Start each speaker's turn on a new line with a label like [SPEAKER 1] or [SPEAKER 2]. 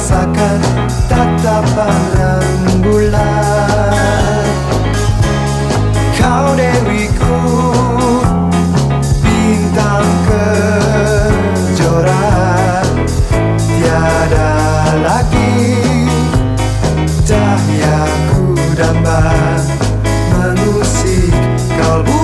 [SPEAKER 1] سک رنگ ری کو چورا یار لگی جامعہ گوربا روسی کب